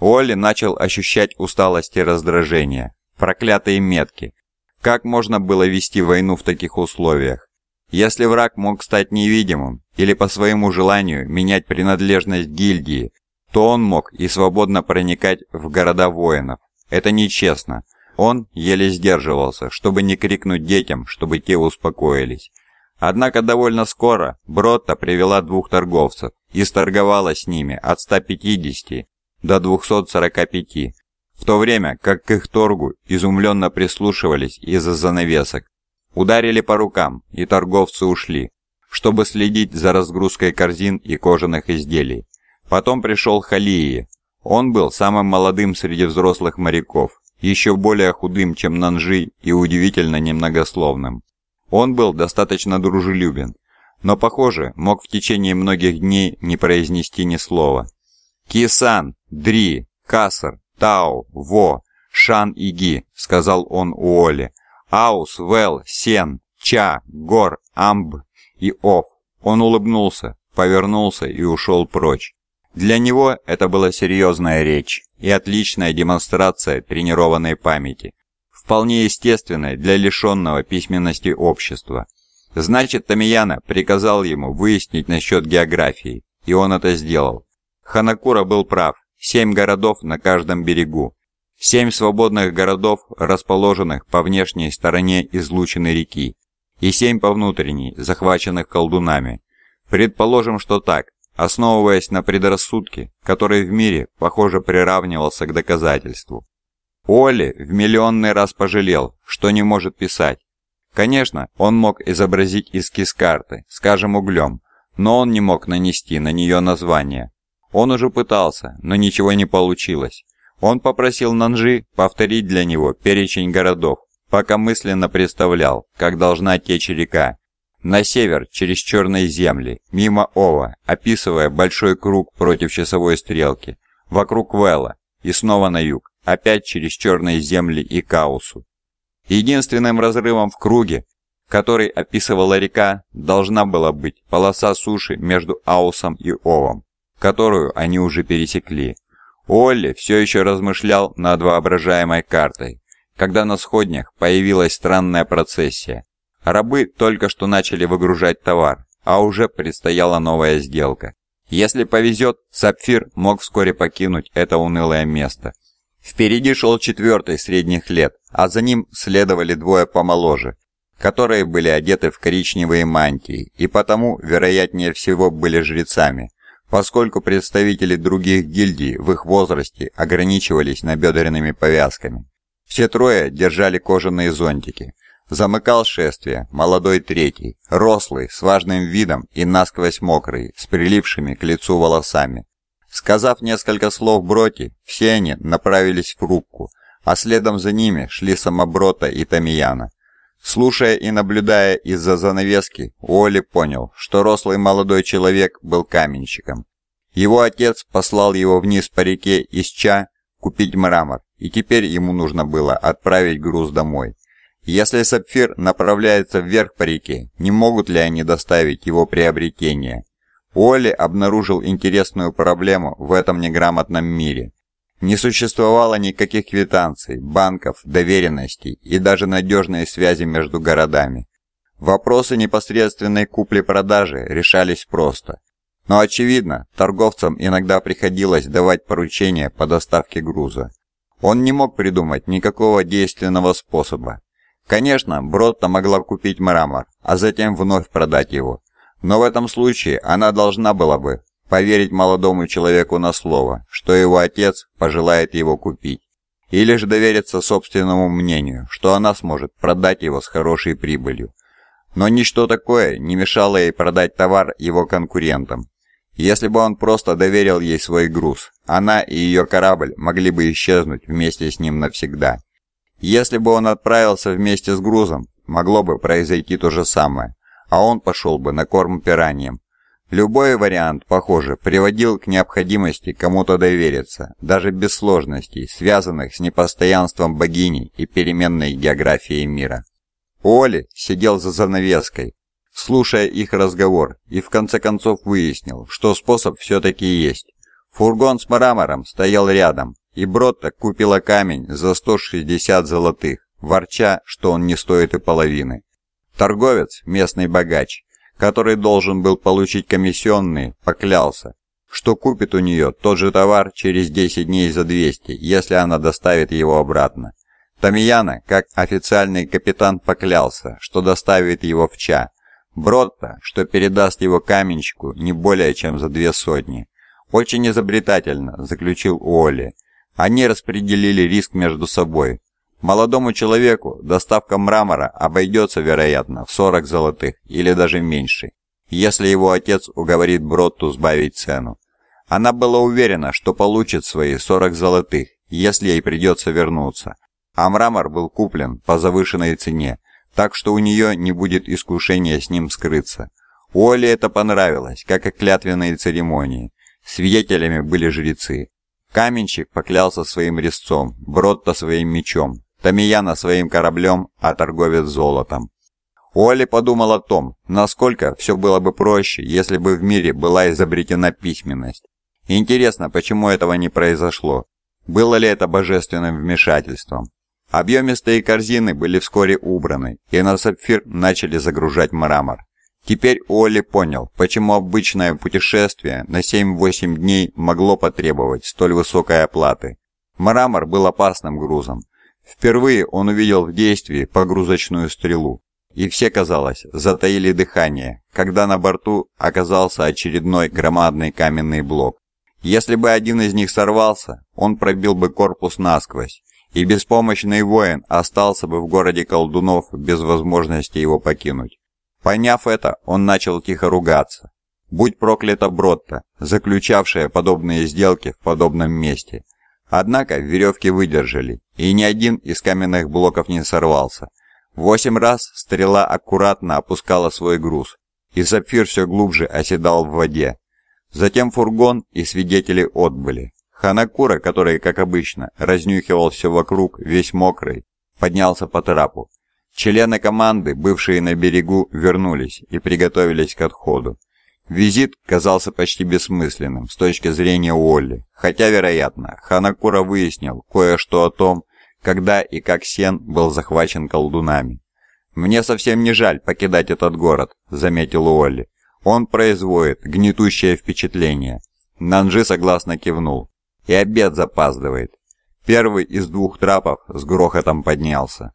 Уолли начал ощущать усталость и раздражение. Проклятые метки. Как можно было вести войну в таких условиях? Если враг мог стать невидимым или по своему желанию менять принадлежность гильдии, то он мог и свободно проникать в города воинов. Это нечестно. Он еле сдерживался, чтобы не крикнуть детям, чтобы те успокоились. Однако довольно скоро Бротта привела двух торговцев и сторговала с ними от 150 до 245, в то время как к их торгу изумленно прислушивались из-за занавесок. Ударили по рукам, и торговцы ушли, чтобы следить за разгрузкой корзин и кожаных изделий. Потом пришел Халии. Он был самым молодым среди взрослых моряков, еще более худым, чем Нанжи и удивительно немногословным. Он был достаточно дружелюбен, но, похоже, мог в течение многих дней не произнести ни слова. «Кисан, Дри, Касар, Тау, Во, Шан и Ги», — сказал он Уоле. «Аус, Вел, Сен, Ча, Гор, Амб и Оф». Он улыбнулся, повернулся и ушел прочь. Для него это была серьезная речь и отличная демонстрация тренированной памяти, вполне естественной для лишенного письменности общества. Значит, Тамияна приказал ему выяснить насчет географии, и он это сделал. Ханакура был прав. Семь городов на каждом берегу. Семь свободных городов, расположенных по внешней стороне излученной реки. И семь по внутренней, захваченных колдунами. Предположим, что так, основываясь на предрассудке, который в мире, похоже, приравнивался к доказательству. Оли в миллионный раз пожалел, что не может писать. Конечно, он мог изобразить эскиз карты, скажем, углем, но он не мог нанести на нее название. Он уже пытался, но ничего не получилось. Он попросил Нанжи повторить для него перечень городов, пока мысленно представлял, как должна течь река. На север, через черные земли, мимо Ова, описывая большой круг против часовой стрелки, вокруг Вэлла и снова на юг, опять через черные земли и Каусу. Единственным разрывом в круге, который описывала река, должна была быть полоса суши между Аусом и Овом которую они уже пересекли. Олли все еще размышлял над воображаемой картой, когда на сходнях появилась странная процессия. Рабы только что начали выгружать товар, а уже предстояла новая сделка. Если повезет, Сапфир мог вскоре покинуть это унылое место. Впереди шел четвертый средних лет, а за ним следовали двое помоложе, которые были одеты в коричневые мантии и потому, вероятнее всего, были жрецами поскольку представители других гильдий в их возрасте ограничивались набедренными повязками. Все трое держали кожаные зонтики. Замыкал шествие молодой третий, рослый, с важным видом и насквозь мокрый, с прилипшими к лицу волосами. Сказав несколько слов Броти, все они направились в рубку, а следом за ними шли Самоброта и Тамияна. Слушая и наблюдая из-за занавески, Уолли понял, что рослый молодой человек был каменщиком. Его отец послал его вниз по реке из Ча купить мрамор, и теперь ему нужно было отправить груз домой. Если Сапфир направляется вверх по реке, не могут ли они доставить его приобретение? Уолли обнаружил интересную проблему в этом неграмотном мире – не существовало никаких квитанций, банков, доверенностей и даже надежной связи между городами. Вопросы непосредственной купли-продажи решались просто. Но очевидно, торговцам иногда приходилось давать поручения по доставке груза. Он не мог придумать никакого действенного способа. Конечно, Бротта могла купить мрамор, а затем вновь продать его. Но в этом случае она должна была бы поверить молодому человеку на слово, что его отец пожелает его купить, или же довериться собственному мнению, что она сможет продать его с хорошей прибылью. Но ничто такое не мешало ей продать товар его конкурентам. Если бы он просто доверил ей свой груз, она и ее корабль могли бы исчезнуть вместе с ним навсегда. Если бы он отправился вместе с грузом, могло бы произойти то же самое, а он пошел бы на корм пираньям, Любой вариант, похоже, приводил к необходимости кому-то довериться, даже без сложностей, связанных с непостоянством богини и переменной географией мира. Оли сидел за занавеской, слушая их разговор, и в конце концов выяснил, что способ все-таки есть. Фургон с мрамором стоял рядом, и Бротта купила камень за 160 золотых, ворча, что он не стоит и половины. Торговец, местный богач, который должен был получить комиссионные, поклялся, что купит у нее тот же товар через 10 дней за 200, если она доставит его обратно. Тамияна, как официальный капитан, поклялся, что доставит его в Ча. Бродта, что передаст его каменщику не более чем за две сотни. «Очень изобретательно», – заключил Уолли. Они распределили риск между собой. Молодому человеку доставка мрамора обойдется, вероятно, в 40 золотых или даже меньше, если его отец уговорит Бротту сбавить цену. Она была уверена, что получит свои 40 золотых, если ей придется вернуться. А мрамор был куплен по завышенной цене, так что у нее не будет искушения с ним скрыться. Уолли это понравилось, как и клятвенные церемонии. Свидетелями были жрецы. Каменщик поклялся своим резцом, Бротто своим мечом, Тамияна своим кораблем, а торговец золотом. Уолли подумал о том, насколько все было бы проще, если бы в мире была изобретена письменность. Интересно, почему этого не произошло? Было ли это божественным вмешательством? Объемистые корзины были вскоре убраны, и на сапфир начали загружать мрамор. Теперь Олли понял, почему обычное путешествие на 7-8 дней могло потребовать столь высокой оплаты. Мрамор был опасным грузом. Впервые он увидел в действии погрузочную стрелу. И все, казалось, затаили дыхание, когда на борту оказался очередной громадный каменный блок. Если бы один из них сорвался, он пробил бы корпус насквозь, и беспомощный воин остался бы в городе колдунов без возможности его покинуть. Поняв это, он начал тихо ругаться. Будь проклята Бротта, заключавшая подобные сделки в подобном месте. Однако веревки выдержали, и ни один из каменных блоков не сорвался. Восемь раз стрела аккуратно опускала свой груз, и сапфир все глубже оседал в воде. Затем фургон и свидетели отбыли. Ханакура, который, как обычно, разнюхивал все вокруг, весь мокрый, поднялся по трапу. Члены команды, бывшие на берегу, вернулись и приготовились к отходу. Визит казался почти бессмысленным с точки зрения Уолли, хотя, вероятно, Ханакура выяснил кое-что о том, когда и как Сен был захвачен колдунами. «Мне совсем не жаль покидать этот город», — заметил Уолли. «Он производит гнетущее впечатление». Нанжи согласно кивнул. «И обед запаздывает». Первый из двух трапов с грохотом поднялся.